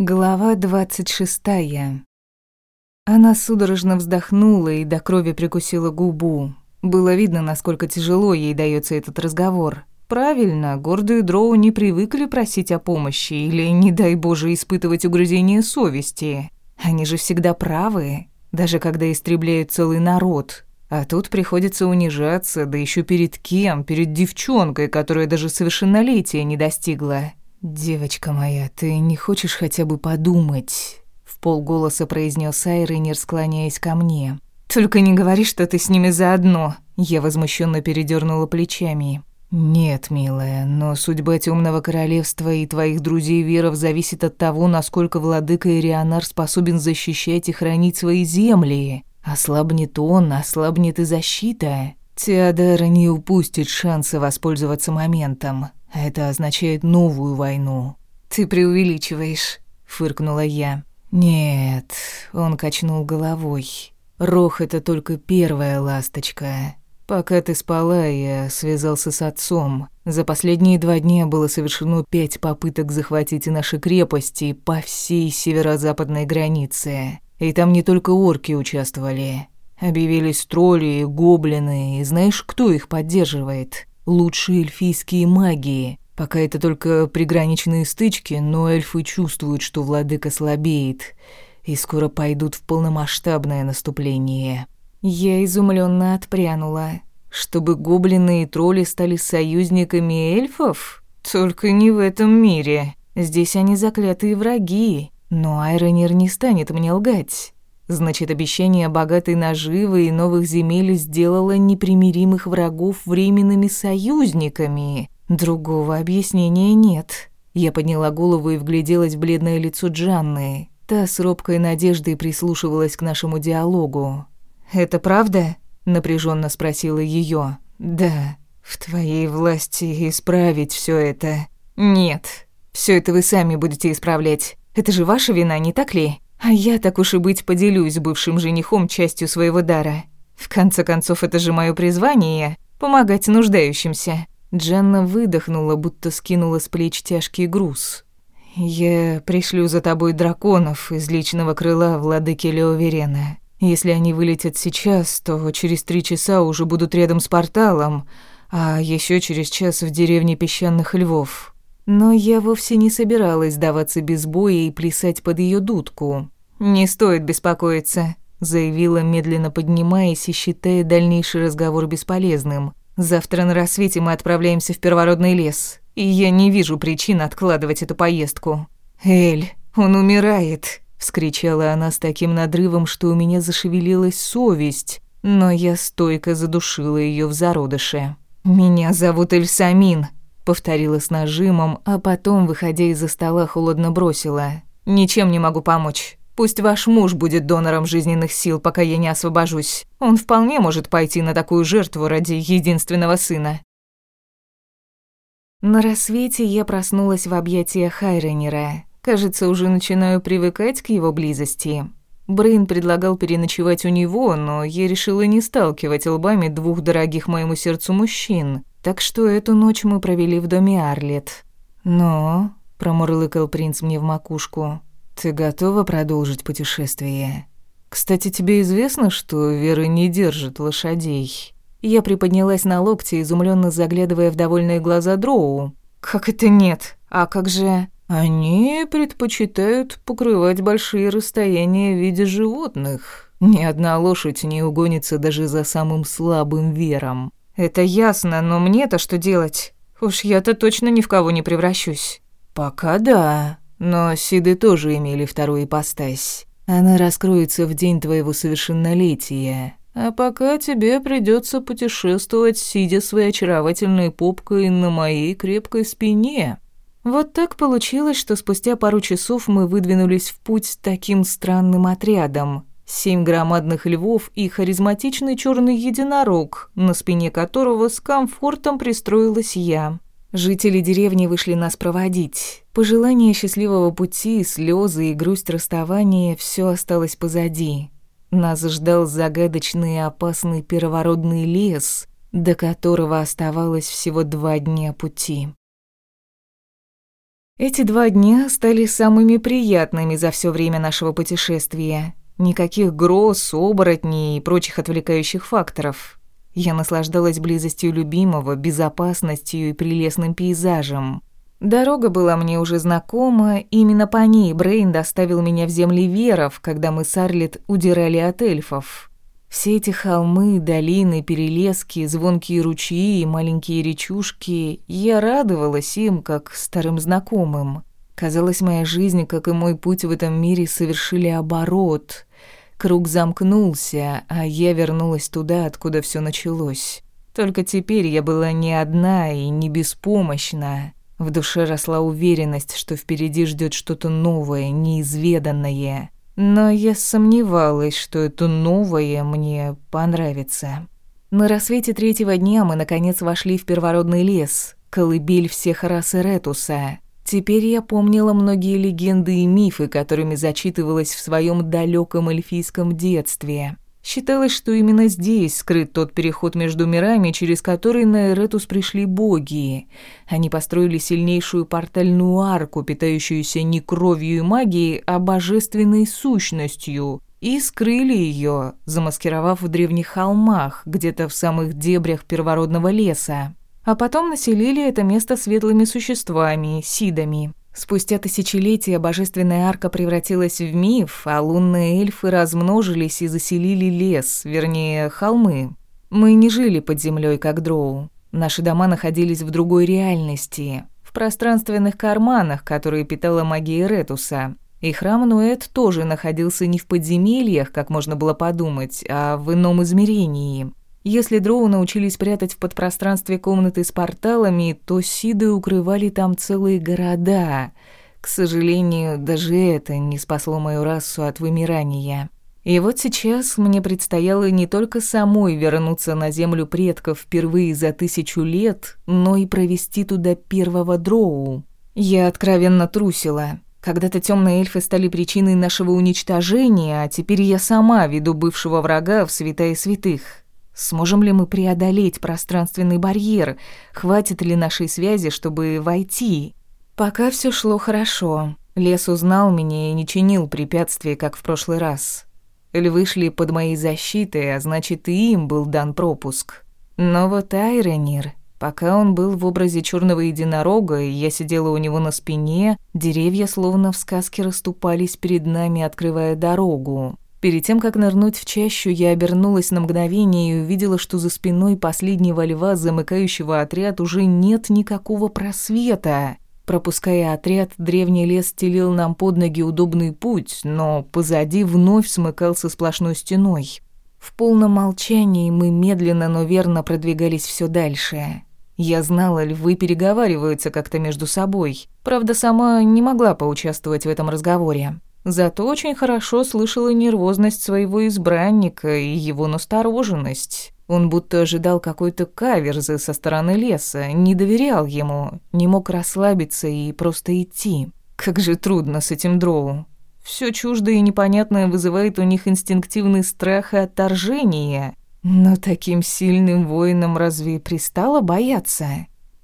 Глава двадцать шестая. Она судорожно вздохнула и до крови прикусила губу. Было видно, насколько тяжело ей дается этот разговор. Правильно, гордые дроу не привыкли просить о помощи или, не дай боже, испытывать угрызение совести. Они же всегда правы, даже когда истребляют целый народ. А тут приходится унижаться, да еще перед кем? Перед девчонкой, которая даже совершеннолетия не достигла. «Девочка моя, ты не хочешь хотя бы подумать?» В полголоса произнес Айренер, склоняясь ко мне. «Только не говори, что ты с ними заодно!» Я возмущенно передернула плечами. «Нет, милая, но судьба Темного Королевства и твоих друзей Веров зависит от того, насколько владыка Ирианар способен защищать и хранить свои земли. Ослабнет он, ослабнет и защита. Теодора не упустит шанса воспользоваться моментом. Это означает новую войну. Ты преувеличиваешь, фыркнула я. Нет, он качнул головой. Рох это только первая ласточка. Пока ты спала, я связался с отцом. За последние два дня было совершено пять попыток захватить наши крепости по всей северо-западной границе. И там не только орки участвовали. Объявились тролли и гоблины, и знаешь, кто их поддерживает? Лучшие эльфийские магии. Пока это только приграничные стычки, но эльфы чувствуют, что владыка слабеет, и скоро пойдут в полномасштабное наступление. Я изумленно отпрянула. Чтобы гоблины и тролли стали союзниками эльфов? Только не в этом мире. Здесь они заклятые враги. Но Айронир не станет мне лгать. Значит, обещание богатой наживы и новых земель сделало непримиримых врагов временными союзниками. Другого объяснения нет. Я подняла голову и вгляделась в бледное лицо Джанны. Та с робкой надеждой прислушивалась к нашему диалогу. «Это правда?» — напряженно спросила ее. «Да, в твоей власти исправить все это». «Нет, все это вы сами будете исправлять. Это же ваша вина, не так ли?» А я, так уж и быть, поделюсь бывшим женихом частью своего дара. В конце концов, это же мое призвание — помогать нуждающимся. Джанна выдохнула, будто скинула с плеч тяжкий груз. «Я пришлю за тобой драконов из личного крыла владыки Леоверена. Если они вылетят сейчас, то через три часа уже будут рядом с порталом, а еще через час в деревне песчаных львов. Но я вовсе не собиралась сдаваться без боя и плясать под ее дудку. «Не стоит беспокоиться», — заявила, медленно поднимаясь и считая дальнейший разговор бесполезным. «Завтра на рассвете мы отправляемся в первородный лес, и я не вижу причин откладывать эту поездку». «Эль, он умирает», — вскричала она с таким надрывом, что у меня зашевелилась совесть, но я стойко задушила ее в зародыше. «Меня зовут Эльсамин», повторила с нажимом, а потом, выходя из-за стола, холодно бросила: "Ничем не могу помочь. Пусть ваш муж будет донором жизненных сил, пока я не освобожусь. Он вполне может пойти на такую жертву ради единственного сына". На рассвете я проснулась в объятиях Хайренера. Кажется, уже начинаю привыкать к его близости. Брейн предлагал переночевать у него, но я решила не сталкивать лбами двух дорогих моему сердцу мужчин. Так что эту ночь мы провели в доме Арлет. «Но», — промурлыкал принц мне в макушку, — «ты готова продолжить путешествие? Кстати, тебе известно, что Вера не держит лошадей?» Я приподнялась на локте, изумленно заглядывая в довольные глаза Дроу. «Как это нет? А как же...» «Они предпочитают покрывать большие расстояния в виде животных. Ни одна лошадь не угонится даже за самым слабым вером. «Это ясно, но мне-то что делать? Уж я-то точно ни в кого не превращусь». «Пока да, но Сиды тоже имели вторую ипостась. Она раскроется в день твоего совершеннолетия. А пока тебе придется путешествовать, сидя своей очаровательной попкой на моей крепкой спине». Вот так получилось, что спустя пару часов мы выдвинулись в путь таким странным отрядом, Семь громадных львов и харизматичный черный единорог, на спине которого с комфортом пристроилась я. Жители деревни вышли нас проводить. Пожелания счастливого пути, слезы и грусть расставания – все осталось позади. Нас ждал загадочный и опасный первородный лес, до которого оставалось всего два дня пути. Эти два дня стали самыми приятными за все время нашего путешествия. Никаких гроз, оборотней и прочих отвлекающих факторов. Я наслаждалась близостью любимого, безопасностью и прелестным пейзажем. Дорога была мне уже знакома, именно по ней Брейн доставил меня в земли Веров, когда мы с Арлет удирали от эльфов. Все эти холмы, долины, перелески, звонкие ручьи и маленькие речушки, я радовалась им, как старым знакомым. Казалось, моя жизнь, как и мой путь в этом мире, совершили оборот. Круг замкнулся, а я вернулась туда, откуда все началось. Только теперь я была не одна и не беспомощна. В душе росла уверенность, что впереди ждет что-то новое, неизведанное. Но я сомневалась, что это новое мне понравится. На рассвете третьего дня мы наконец вошли в первородный лес, колыбель всех рас Эретуса. Теперь я помнила многие легенды и мифы, которыми зачитывалась в своем далеком эльфийском детстве. Считалось, что именно здесь скрыт тот переход между мирами, через который на Эретус пришли боги. Они построили сильнейшую портальную арку, питающуюся не кровью и магией, а божественной сущностью, и скрыли ее, замаскировав в древних холмах, где-то в самых дебрях первородного леса. А потом населили это место светлыми существами, сидами. Спустя тысячелетия божественная арка превратилась в миф, а лунные эльфы размножились и заселили лес, вернее, холмы. Мы не жили под землей, как дроу. Наши дома находились в другой реальности, в пространственных карманах, которые питала магия Ретуса. И храм Нуэт тоже находился не в подземельях, как можно было подумать, а в ином измерении. Если дроу научились прятать в подпространстве комнаты с порталами, то сиды укрывали там целые города. К сожалению, даже это не спасло мою расу от вымирания. И вот сейчас мне предстояло не только самой вернуться на землю предков впервые за тысячу лет, но и провести туда первого дроу. Я откровенно трусила. Когда-то темные эльфы стали причиной нашего уничтожения, а теперь я сама веду бывшего врага в святая святых. Сможем ли мы преодолеть пространственный барьер? Хватит ли нашей связи, чтобы войти? Пока все шло хорошо. Лес узнал меня и не чинил препятствий, как в прошлый раз. Львы шли под моей защитой, а значит, и им был дан пропуск. Но вот Айронир, пока он был в образе черного единорога, я сидела у него на спине, деревья словно в сказке расступались перед нами, открывая дорогу. Перед тем, как нырнуть в чащу, я обернулась на мгновение и увидела, что за спиной последнего льва, замыкающего отряд, уже нет никакого просвета. Пропуская отряд, древний лес стелил нам под ноги удобный путь, но позади вновь смыкался сплошной стеной. В полном молчании мы медленно, но верно продвигались все дальше. Я знала, львы переговариваются как-то между собой. Правда, сама не могла поучаствовать в этом разговоре. Зато очень хорошо слышала нервозность своего избранника и его настороженность. Он будто ожидал какой-то каверзы со стороны леса, не доверял ему, не мог расслабиться и просто идти. Как же трудно с этим дроу. Все чуждое и непонятное вызывает у них инстинктивный страх и отторжение. Но таким сильным воинам разве пристало бояться?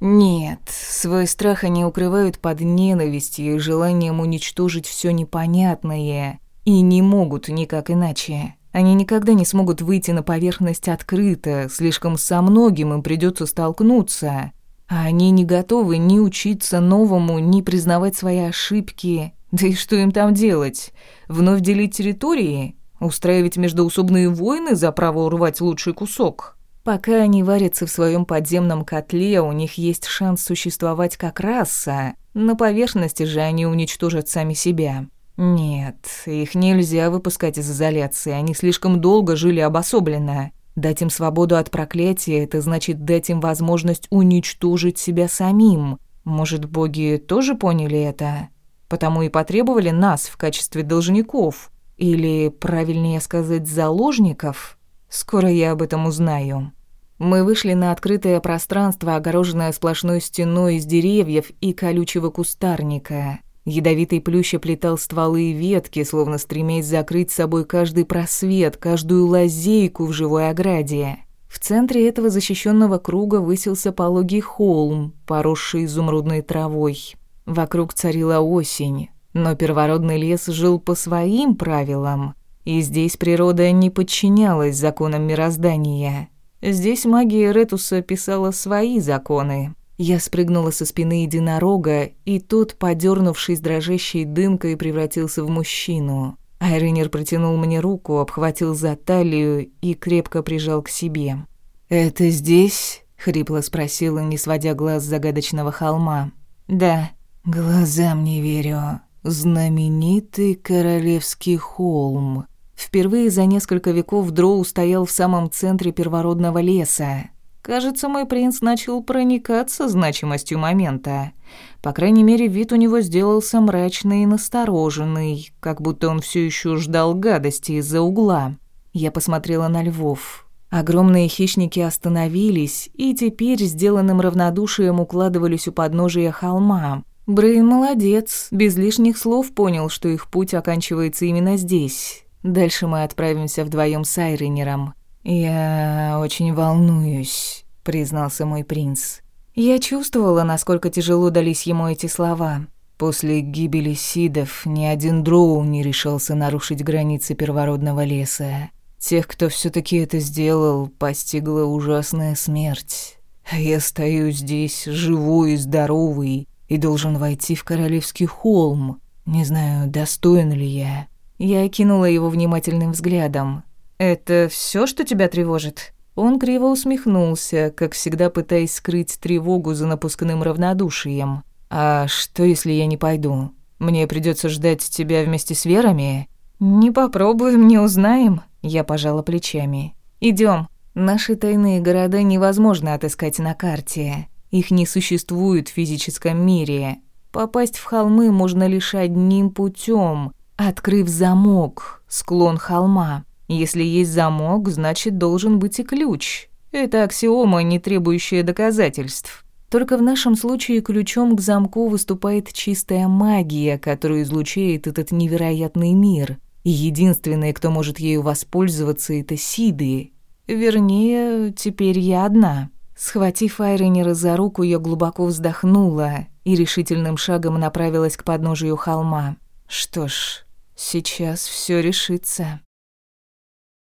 Нет, свой страх они укрывают под ненавистью и желанием уничтожить все непонятное, и не могут никак иначе. Они никогда не смогут выйти на поверхность открыто, слишком со многим им придется столкнуться. А они не готовы ни учиться новому, ни признавать свои ошибки. Да и что им там делать? Вновь делить территории? Устраивать междоусобные войны за право урвать лучший кусок? Пока они варятся в своем подземном котле, у них есть шанс существовать как раса. На поверхности же они уничтожат сами себя. Нет, их нельзя выпускать из изоляции, они слишком долго жили обособленно. Дать им свободу от проклятия – это значит дать им возможность уничтожить себя самим. Может, боги тоже поняли это? Потому и потребовали нас в качестве должников. Или, правильнее сказать, заложников? Скоро я об этом узнаю. Мы вышли на открытое пространство, огороженное сплошной стеной из деревьев и колючего кустарника. Ядовитый плющ оплетал стволы и ветки, словно стремясь закрыть собой каждый просвет, каждую лазейку в живой ограде. В центре этого защищенного круга высился пологий холм, поросший изумрудной травой. Вокруг царила осень, но первородный лес жил по своим правилам, и здесь природа не подчинялась законам мироздания. Здесь магия Ретуса писала свои законы. Я спрыгнула со спины единорога, и тот, подернувшись дрожащей дымкой, превратился в мужчину. Айренер протянул мне руку, обхватил за талию и крепко прижал к себе. «Это здесь?» — хрипло спросила, не сводя глаз с загадочного холма. «Да». «Глазам не верю. Знаменитый Королевский холм». Впервые за несколько веков Дроу стоял в самом центре первородного леса. Кажется, мой принц начал проникаться значимостью момента. По крайней мере, вид у него сделался мрачный и настороженный, как будто он все еще ждал гадости из-за угла. Я посмотрела на львов. Огромные хищники остановились и теперь сделанным равнодушием укладывались у подножия холма. Брейн молодец, без лишних слов понял, что их путь оканчивается именно здесь. Дальше мы отправимся вдвоем с Айренером. «Я очень волнуюсь», — признался мой принц. Я чувствовала, насколько тяжело дались ему эти слова. После гибели Сидов ни один дроу не решался нарушить границы первородного леса. Тех, кто все таки это сделал, постигла ужасная смерть. Я стою здесь, живой и здоровый, и должен войти в Королевский холм. Не знаю, достоин ли я. Я окинула его внимательным взглядом. «Это все, что тебя тревожит?» Он криво усмехнулся, как всегда пытаясь скрыть тревогу за напускным равнодушием. «А что, если я не пойду? Мне придется ждать тебя вместе с Верами?» «Не попробуем, не узнаем», — я пожала плечами. Идем. Наши тайные города невозможно отыскать на карте. Их не существует в физическом мире. Попасть в холмы можно лишь одним путем, открыв замок, склон холма. Если есть замок, значит, должен быть и ключ. Это аксиома, не требующая доказательств. Только в нашем случае ключом к замку выступает чистая магия, которую излучает этот невероятный мир. И единственное, кто может ею воспользоваться, это Сиды. Вернее, теперь я одна. Схватив Айренера за руку, я глубоко вздохнула и решительным шагом направилась к подножию холма. Что ж, сейчас все решится.